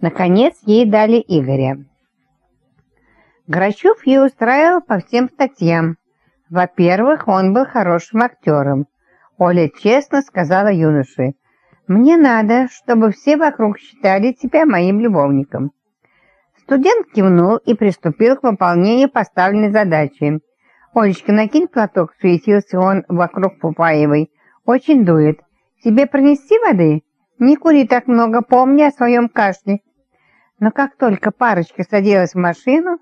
Наконец ей дали Игоря. Грачев ее устраивал по всем статьям. Во-первых, он был хорошим актером. Оля честно сказала юноше, «Мне надо, чтобы все вокруг считали тебя моим любовником». Студент кивнул и приступил к выполнению поставленной задачи. «Олечка, накинь платок», — суетился он вокруг Пупаевой. «Очень дует. Тебе принести воды? Не кури так много, помни о своем кашле». Но как только парочка садилась в машину,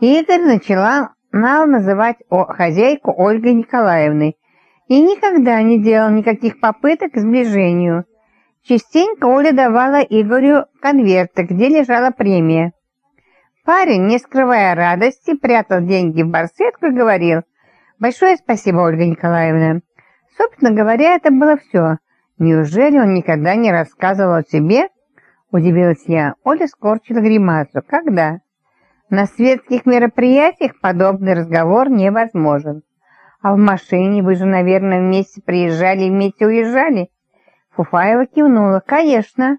Игорь начала мало называть о хозяйку Ольгой Николаевной и никогда не делал никаких попыток к сближению. Частенько Оля давала Игорю конверты, где лежала премия. Парень, не скрывая радости, прятал деньги в барсетку и говорил «Большое спасибо, Ольга Николаевна». Собственно говоря, это было все. Неужели он никогда не рассказывал о себе? Удивилась я. Оля скорчила гримасу. Когда? На светских мероприятиях подобный разговор невозможен. А в машине вы же, наверное, вместе приезжали и вместе уезжали? Фуфаева кивнула. Конечно.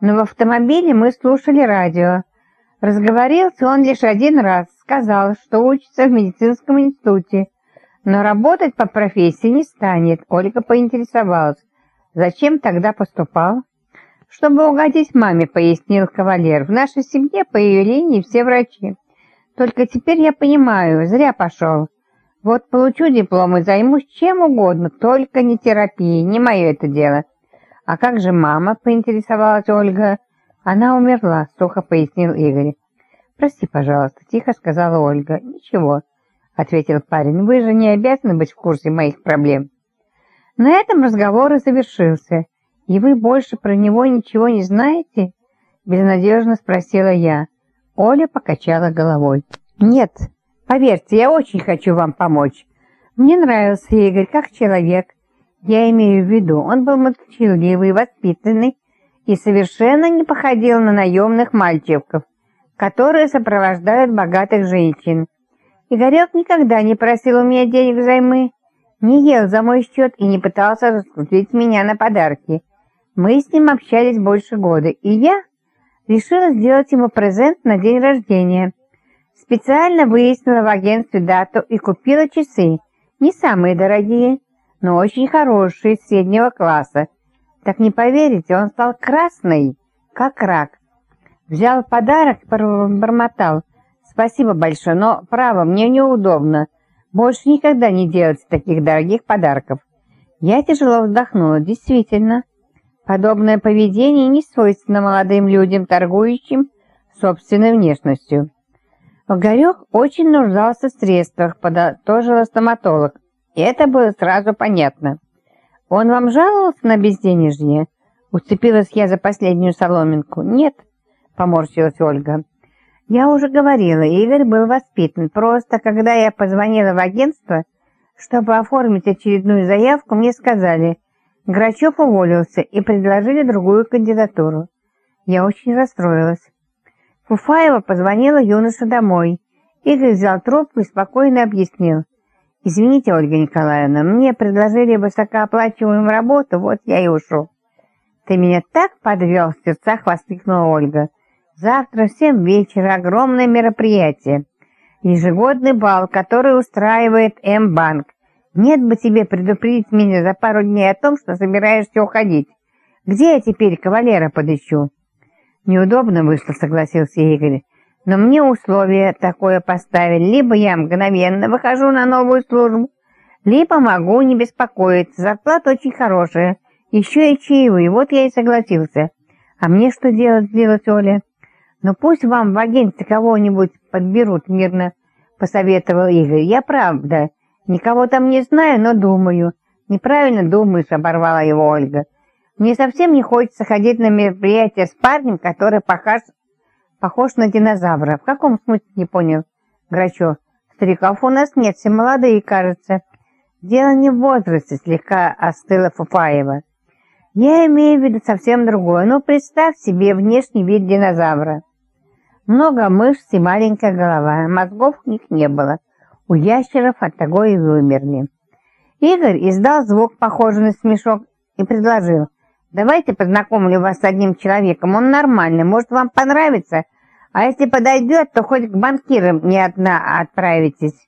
Но в автомобиле мы слушали радио. Разговорился он лишь один раз. Сказал, что учится в медицинском институте. Но работать по профессии не станет. Ольга поинтересовалась. Зачем тогда поступал? «Чтобы угодить маме», — пояснил кавалер. «В нашей семье по ее линии все врачи. Только теперь я понимаю, зря пошел. Вот получу диплом и займусь чем угодно, только не терапией, не мое это дело». «А как же мама?» — поинтересовалась Ольга. «Она умерла», — сухо пояснил Игорь. «Прости, пожалуйста», — тихо сказала Ольга. «Ничего», — ответил парень. «Вы же не обязаны быть в курсе моих проблем». На этом разговор и завершился. «И вы больше про него ничего не знаете?» Безнадежно спросила я. Оля покачала головой. «Нет, поверьте, я очень хочу вам помочь. Мне нравился Игорь как человек. Я имею в виду, он был молчаливый, воспитанный и совершенно не походил на наемных мальчиков, которые сопровождают богатых женщин. Игорек никогда не просил у меня денег взаймы, не ел за мой счет и не пытался раскрутить меня на подарки. Мы с ним общались больше года, и я решила сделать ему презент на день рождения. Специально выяснила в агентстве дату и купила часы. Не самые дорогие, но очень хорошие, среднего класса. Так не поверите, он стал красный, как рак. Взял подарок, бормотал. Спасибо большое, но, право, мне неудобно. Больше никогда не делать таких дорогих подарков. Я тяжело вздохнула. Действительно, Подобное поведение не свойственно молодым людям, торгующим собственной внешностью. Огарек очень нуждался в средствах, подытожила стоматолог. И это было сразу понятно. «Он вам жаловался на безденежье?» Уцепилась я за последнюю соломинку. «Нет», — поморщилась Ольга. «Я уже говорила, Игорь был воспитан. Просто, когда я позвонила в агентство, чтобы оформить очередную заявку, мне сказали, Грачев уволился и предложили другую кандидатуру. Я очень расстроилась. Фуфаева позвонила юноше домой. Игорь взял трубку и спокойно объяснил. «Извините, Ольга Николаевна, мне предложили высокооплачиваемую работу, вот я и ушел». «Ты меня так подвел!» — в сердцах воскликнула Ольга. «Завтра в семь вечера огромное мероприятие. Ежегодный бал, который устраивает М-банк. Нет бы тебе предупредить меня за пару дней о том, что собираешься уходить. Где я теперь кавалера подыщу?» «Неудобно вышло», — согласился Игорь. «Но мне условие такое поставили. Либо я мгновенно выхожу на новую службу, либо могу не беспокоиться. Зарплата очень хорошая. Еще и чаевые. Вот я и согласился. А мне что делать, сделать, Оля?» «Ну пусть вам в агентстве кого-нибудь подберут мирно», — посоветовал Игорь. «Я правда «Никого там не знаю, но думаю». «Неправильно думаешь», — оборвала его Ольга. «Мне совсем не хочется ходить на мероприятие с парнем, который похож, похож на динозавра». «В каком смысле?» — не понял Грачев. «Стариков у нас нет, все молодые, кажется». «Дело не в возрасте», — слегка остыла Фуфаева. «Я имею в виду совсем другое. Ну, представь себе внешний вид динозавра. Много мышц и маленькая голова, мозгов у них не было». У ящеров от того и вымерли. Игорь издал звук, похожий на смешок, и предложил. Давайте познакомлю вас с одним человеком, он нормальный, может вам понравится. А если подойдет, то хоть к банкирам не одна отправитесь.